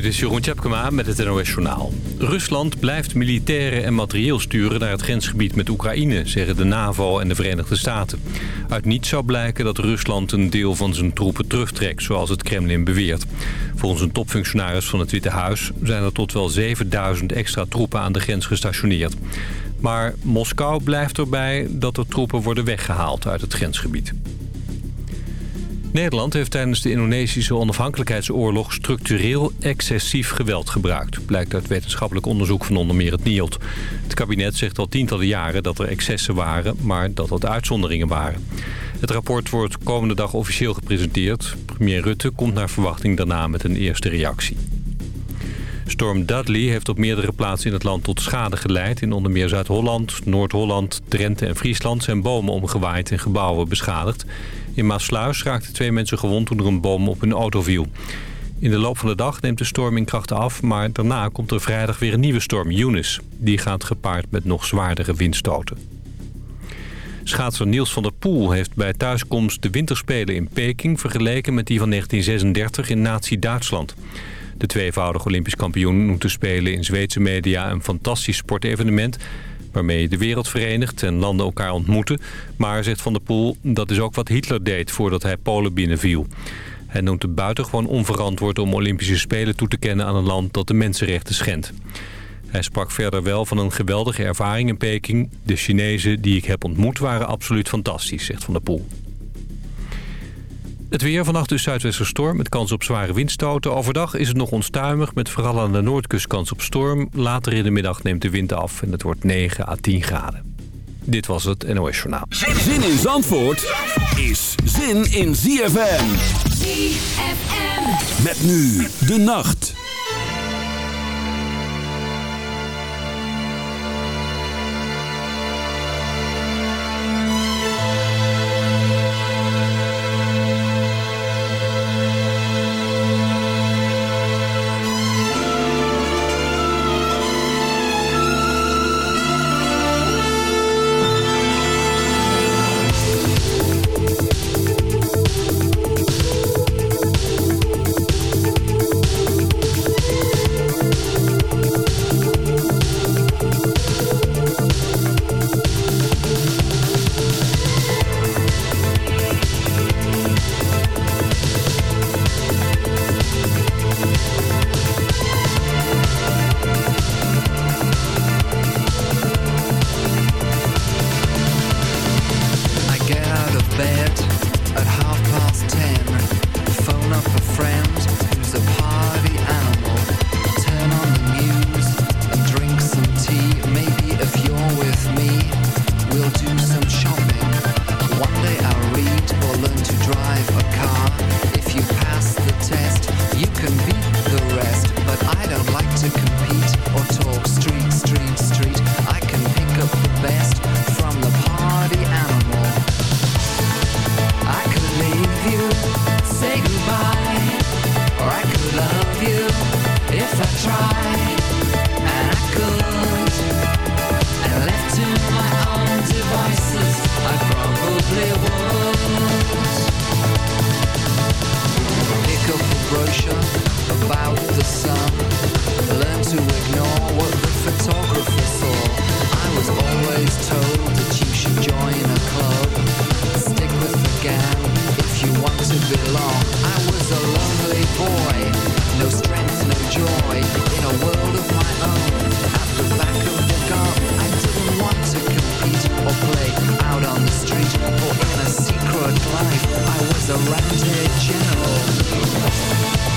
Dit is Jeroen Tjepkema met het NOS Journaal. Rusland blijft militairen en materieel sturen naar het grensgebied met Oekraïne... zeggen de NAVO en de Verenigde Staten. Uit niets zou blijken dat Rusland een deel van zijn troepen terugtrekt... zoals het Kremlin beweert. Volgens een topfunctionaris van het Witte Huis... zijn er tot wel 7000 extra troepen aan de grens gestationeerd. Maar Moskou blijft erbij dat er troepen worden weggehaald uit het grensgebied. Nederland heeft tijdens de Indonesische onafhankelijkheidsoorlog structureel excessief geweld gebruikt. Blijkt uit wetenschappelijk onderzoek van onder meer het NIOD. Het kabinet zegt al tientallen jaren dat er excessen waren, maar dat dat uitzonderingen waren. Het rapport wordt komende dag officieel gepresenteerd. Premier Rutte komt naar verwachting daarna met een eerste reactie. Storm Dudley heeft op meerdere plaatsen in het land tot schade geleid. In onder meer Zuid-Holland, Noord-Holland, Drenthe en Friesland zijn bomen omgewaaid en gebouwen beschadigd. In Maasluis raakten twee mensen gewond toen er een boom op hun auto viel. In de loop van de dag neemt de storm in krachten af... maar daarna komt er vrijdag weer een nieuwe storm, Eunice. Die gaat gepaard met nog zwaardere windstoten. Schaatser Niels van der Poel heeft bij thuiskomst de winterspelen in Peking... vergeleken met die van 1936 in nazi-Duitsland. De tweevoudige Olympisch kampioen noemt de Spelen in Zweedse media... een fantastisch sportevenement waarmee de wereld verenigt en landen elkaar ontmoeten. Maar, zegt Van der Poel, dat is ook wat Hitler deed voordat hij Polen binnenviel. Hij noemt het buitengewoon onverantwoord om Olympische Spelen toe te kennen aan een land dat de mensenrechten schendt. Hij sprak verder wel van een geweldige ervaring in Peking. De Chinezen die ik heb ontmoet waren absoluut fantastisch, zegt Van der Poel. Het weer vannacht dus zuidwesterstorm met kans op zware windstoten. Overdag is het nog onstuimig met vooral aan de noordkust kans op storm. Later in de middag neemt de wind af en het wordt 9 à 10 graden. Dit was het NOS Journaal. Zin in Zandvoort is zin in ZFM. ZFM. Met nu de nacht. The sun, learn to ignore what the photographer saw. I was always told that you should join a club. Stick with the gang if you want to belong. I was a lonely boy, no strength, no joy, in a world of my own. At the back of the garden, I didn't want to compete or play out on the street or in a secret life. I was a rented general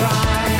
try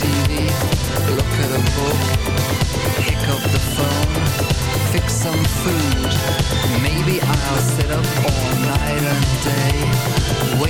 TV, look at a book, pick up the phone, fix some food. Maybe I'll sit up all night and day.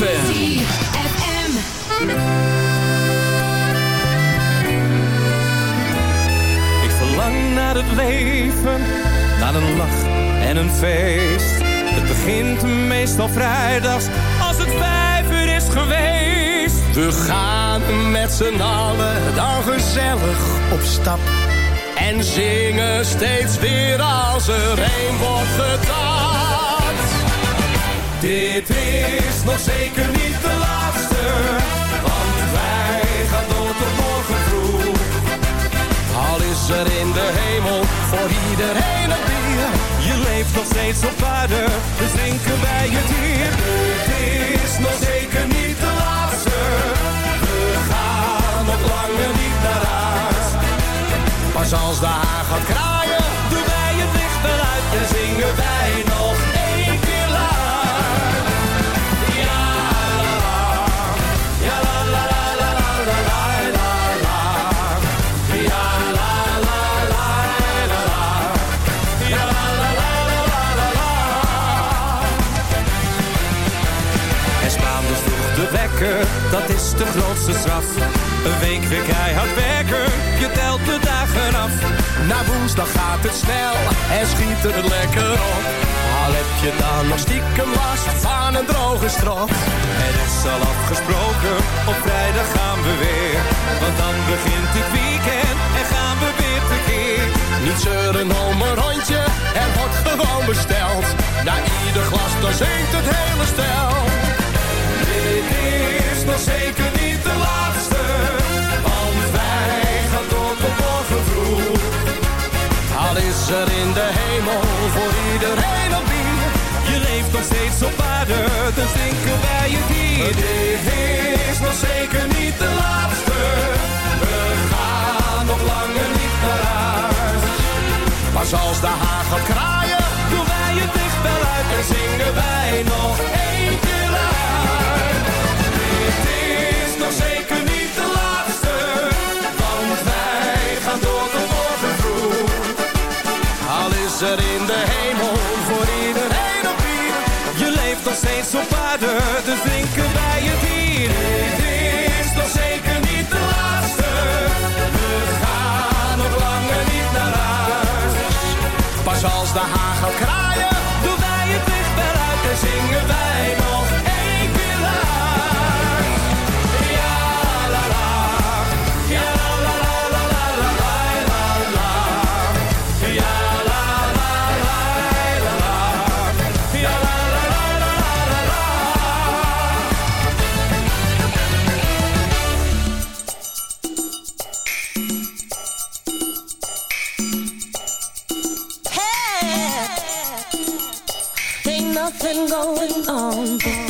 Ik verlang naar het leven, naar een lach en een feest. Het begint meestal vrijdags, als het vijf uur is geweest. We gaan met z'n allen dan gezellig op stap. En zingen steeds weer als er een wordt gedaan. Dit is nog zeker niet de laatste, want wij gaan door tot morgen vroeg. Al is er in de hemel voor iedereen een bier. Je leeft nog steeds op aarde, dus drinken wij het hier. Dit is nog zeker niet de laatste, we gaan nog langer niet naar huis. Pas als de haan gaat kraaien, Doen wij het licht wel uit en zingen wij nog dat is de grootste straf. Een week weer keihard werken, je telt de dagen af. na woensdag gaat het snel en schiet er lekker op. Al heb je dan nog stiekem last van een droge strot. Er is al afgesproken, op vrijdag gaan we weer. Want dan begint het weekend en gaan we weer tekeer. Niet zeuren om een rondje, er wordt gewoon besteld. Na ieder glas dan zingt het hele stel. Er in de hemel voor iedereen een bier. Je leeft nog steeds op aarde, dus drinken wij het hier. Dit is nog zeker niet de laatste, we gaan nog langer niet naar huis. Pas als de gaat kraaien, Doen wij het licht wel uit en zingen wij nog één keer luid. Als de haan gaat kraaien, Doen wij het licht wel uit en zingen wij nog nothing going on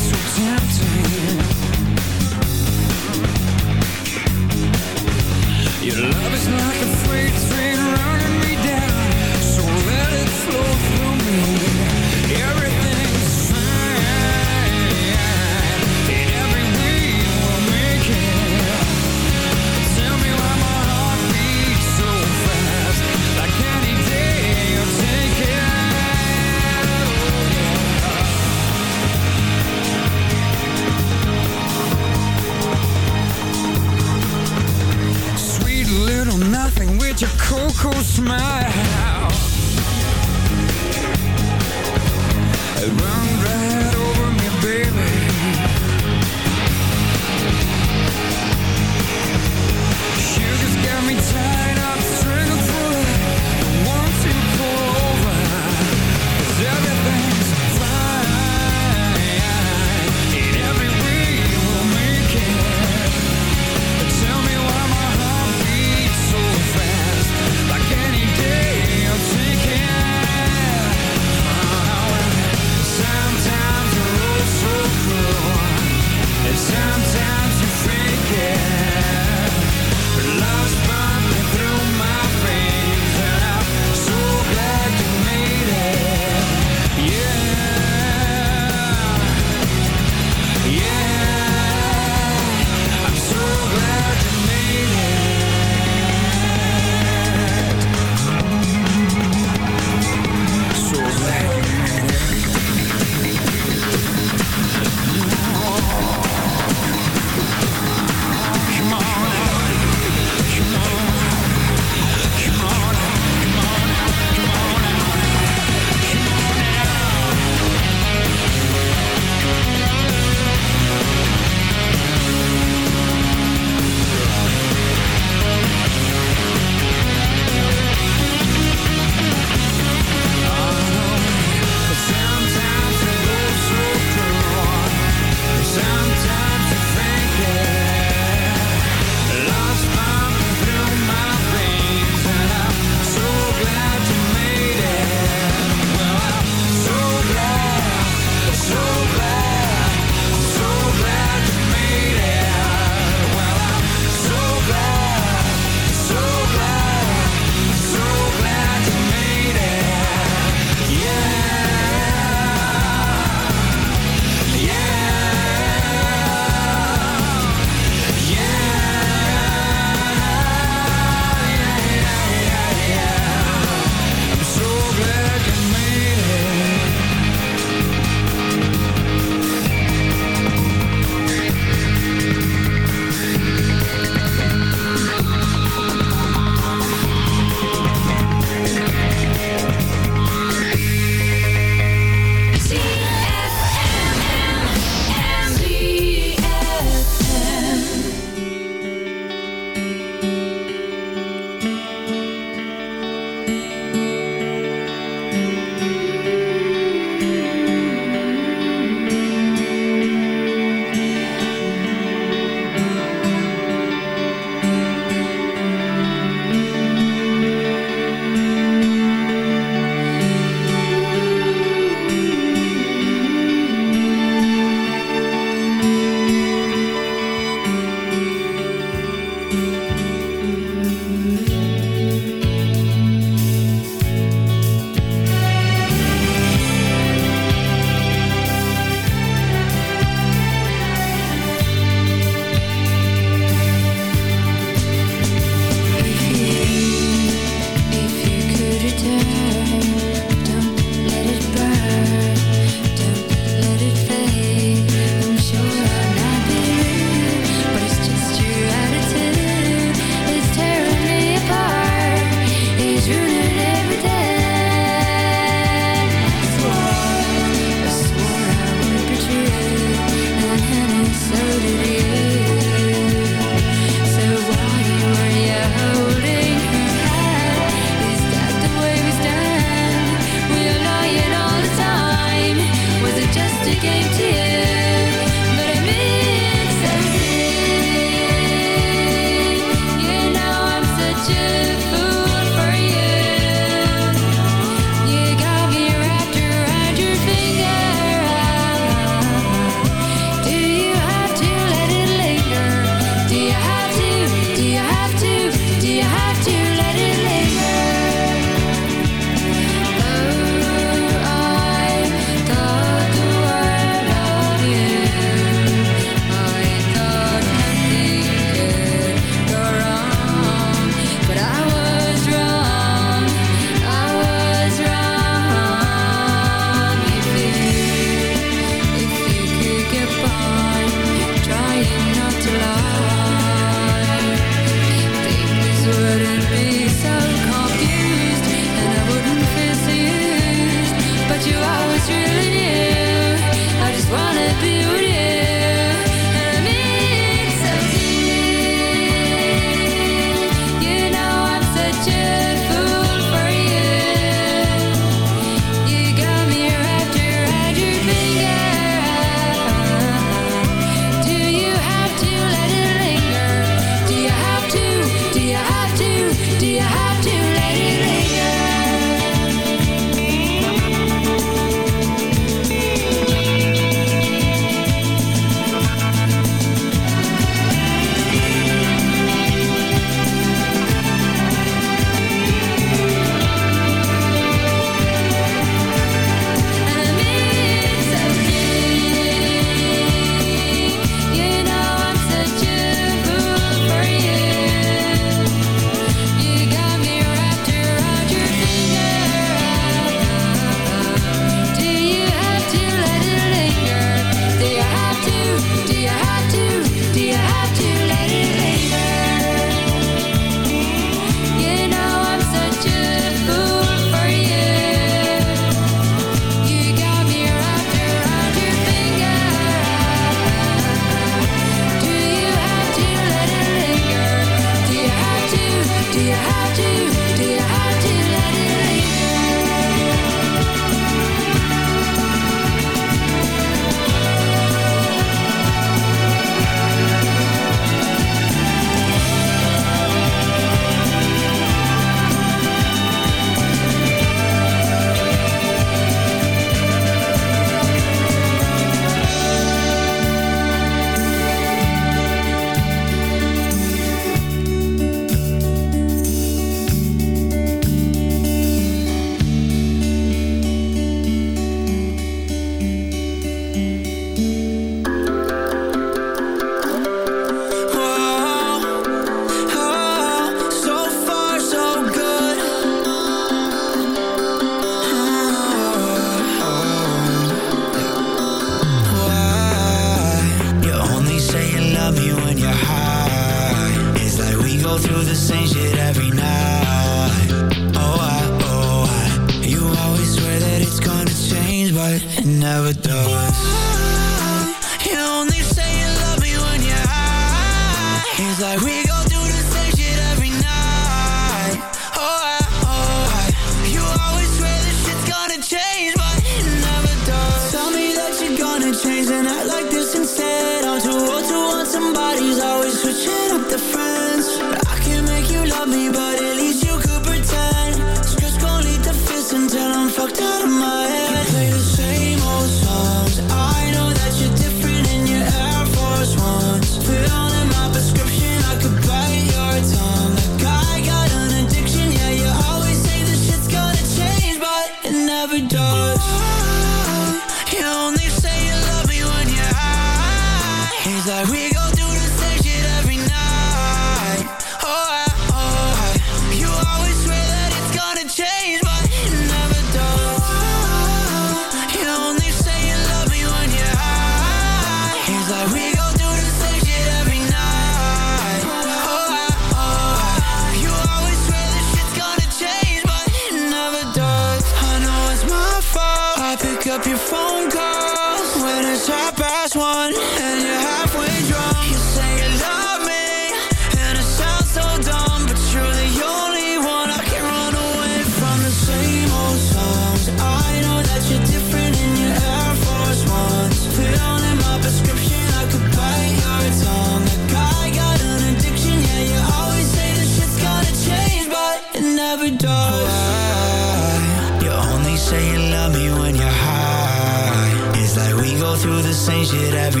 should I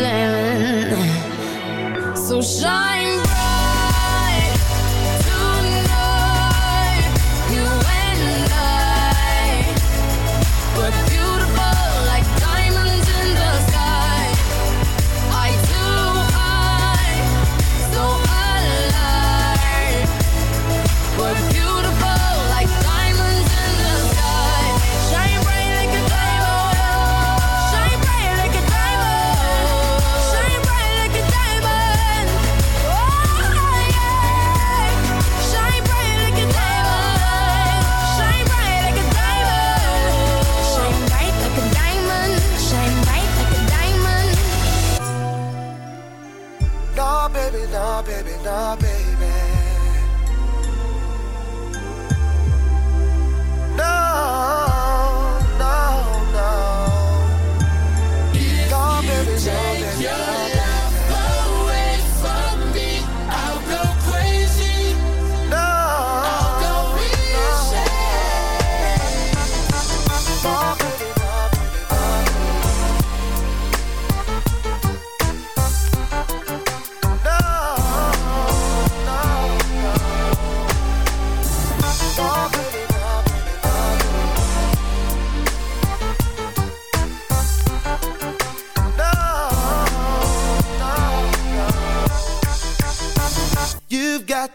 damn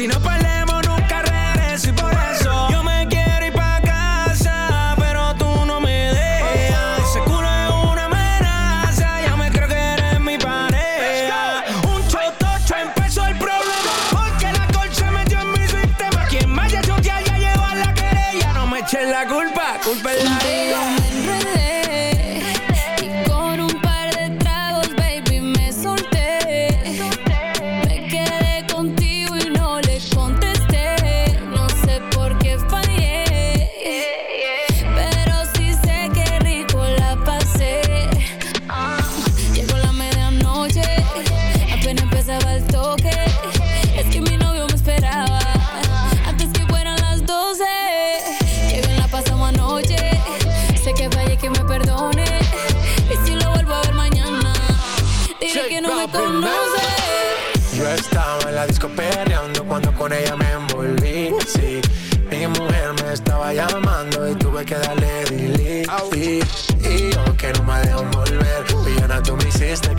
Si no para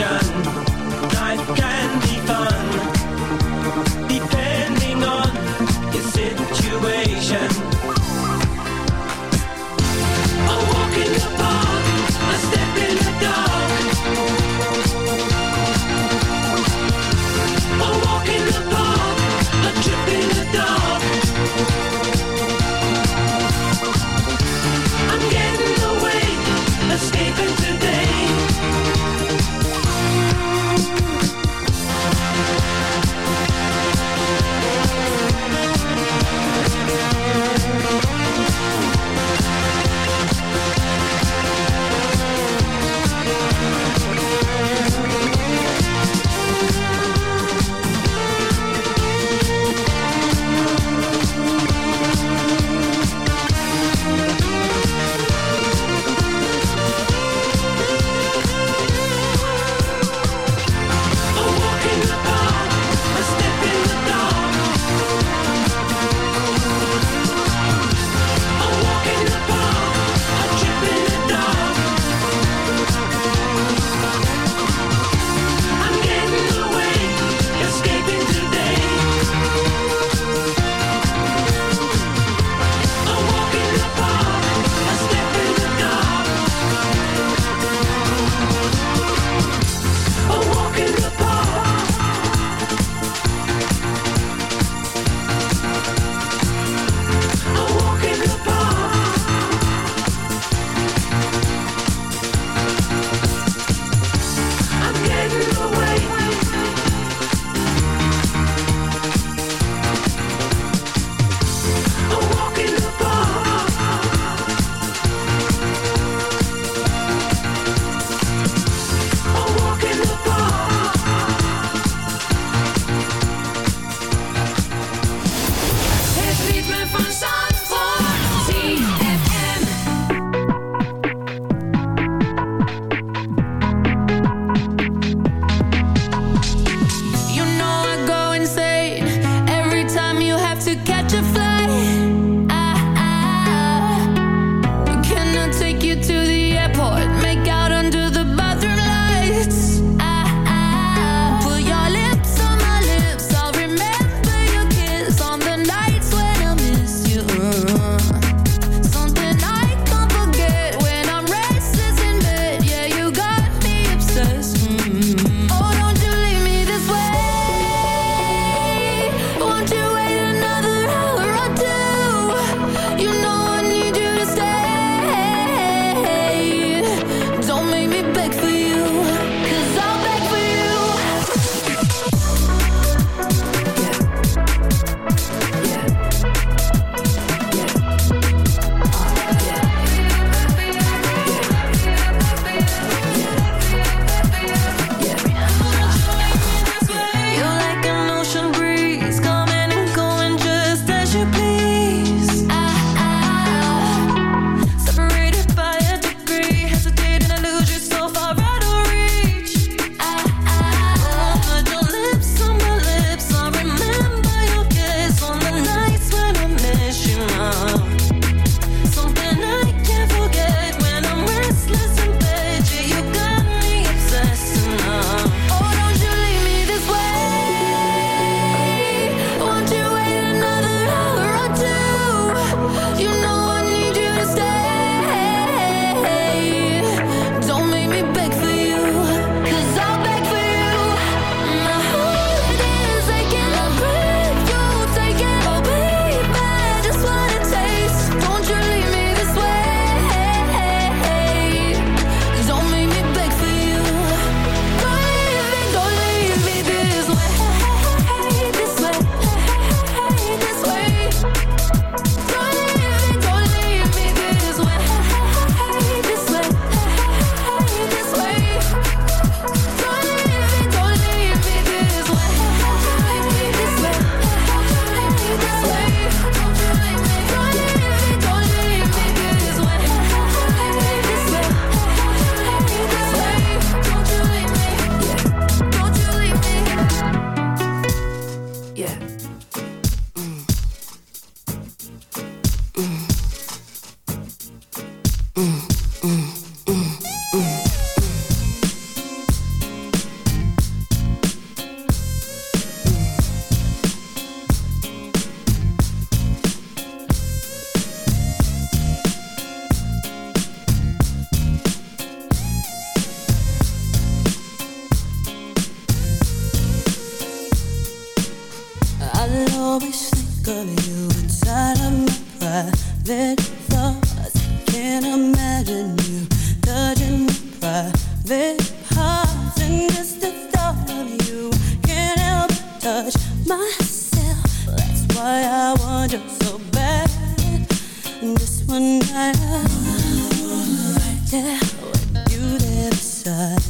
Nation. Yeah, with you there beside.